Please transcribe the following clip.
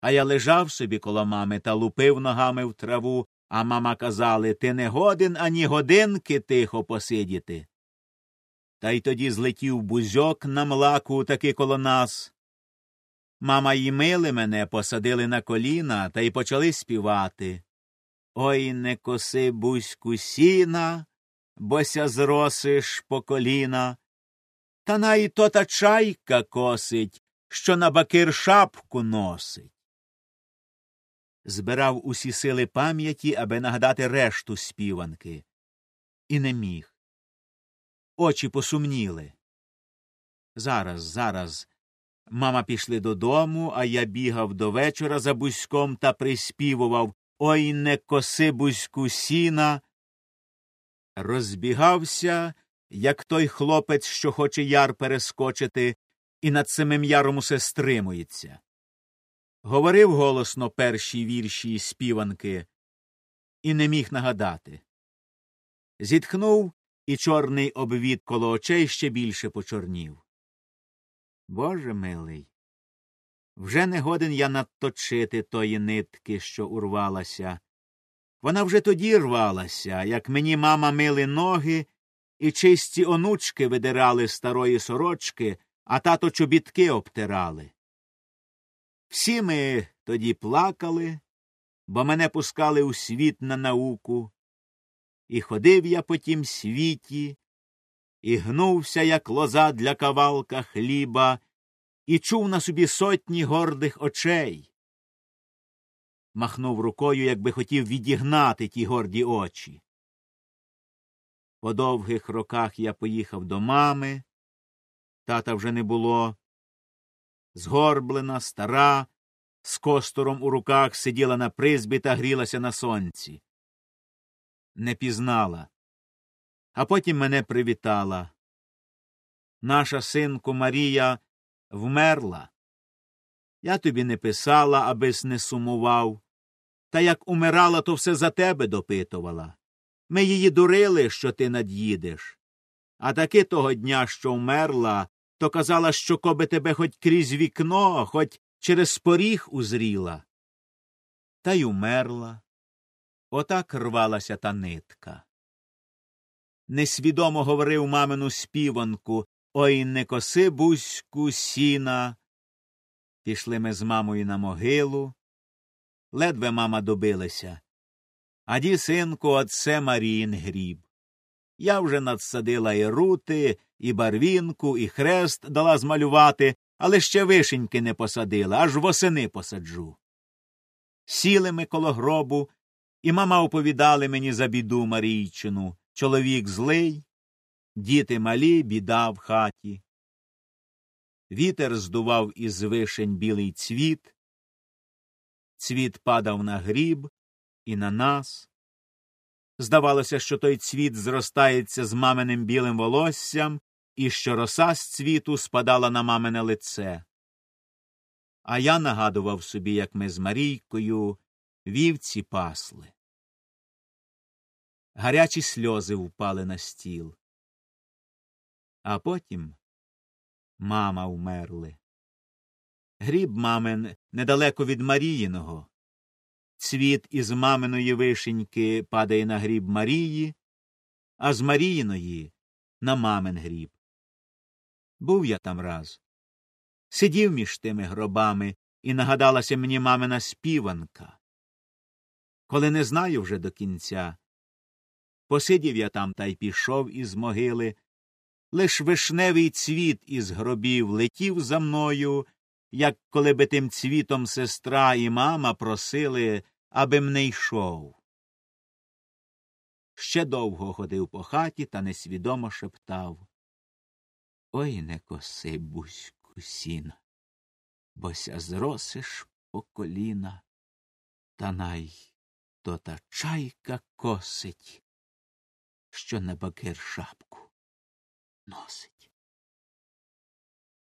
А я лежав собі коло мами та лупив ногами в траву, а мама казали Ти не годен ані годинки тихо посидіти. Та й тоді злетів бузьок на млаку таки коло нас. Мама й мили мене, посадили на коліна та й почали співати. Ой не коси бузьку сіна, бося зросиш по коліна. Та най то та чайка косить, що на бакир шапку носить. Збирав усі сили пам'яті, аби нагадати решту співанки. І не міг. Очі посумніли. Зараз, зараз. Мама пішли додому, а я бігав до вечора за бузьком та приспівував Ой не коси бузьку сіна. Розбігався, як той хлопець, що хоче яр перескочити, і над самим яром усе стримується. Говорив голосно перші вірші співанки, і не міг нагадати. Зітхнув, і чорний обвід коло очей ще більше почорнів. Боже милий, вже не годен я надточити тої нитки, що урвалася. Вона вже тоді рвалася, як мені мама мили ноги, і чисті онучки видирали старої сорочки, а тато чобітки обтирали. Всі ми тоді плакали, бо мене пускали у світ на науку, і ходив я по тім світі, і гнувся, як лоза для кавалка хліба, і чув на собі сотні гордих очей. Махнув рукою, якби хотів відігнати ті горді очі. По довгих роках я поїхав до мами. Тата вже не було. Згорблена, стара, з костором у руках сиділа на призбі та грілася на сонці. Не пізнала. А потім мене привітала. Наша синку Марія вмерла. Я тобі не писала, абис не сумував. Та як умирала, то все за тебе допитувала. Ми її дурили, що ти над'їдеш. А таки того дня, що вмерла, то казала, що коби тебе хоч крізь вікно, хоч через поріг узріла. Та й умерла. Отак рвалася та нитка. Несвідомо говорив мамину співанку Ой не коси бузьку сіна. Пішли ми з мамою на могилу. Ледве мама добилася. Аді, синку, отце Маріїн гріб. Я вже надсадила і рути, і барвінку, і хрест дала змалювати, але ще вишеньки не посадила, аж восени посаджу. Сіли ми коло гробу, і мама оповідали мені за біду Марійчину. Чоловік злий, діти малі, біда в хаті. Вітер здував із вишень білий цвіт, цвіт падав на гріб і на нас. Здавалося, що той цвіт зростається з маминим білим волоссям, і що роса з цвіту спадала на мамине лице. А я нагадував собі, як ми з Марійкою вівці пасли. Гарячі сльози впали на стіл. А потім мама вмерли. Гріб мамин недалеко від Маріїного. Цвіт із маминої вишеньки падає на гріб Марії, а з Маріїної на мамин гріб. Був я там раз. Сидів між тими гробами, і нагадалася мені мамина співанка. Коли не знаю вже до кінця, посидів я там та й пішов із могили, лиш вишневий цвіт із гробів летів за мною, як коли би тим цвітом сестра і мама просили, аби не йшов. Ще довго ходив по хаті та несвідомо шептав Ой не коси, бузьку, сіна, бося зросиш по коліна, та най то та чайка косить, що на бакир шапку носить.